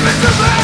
Demons of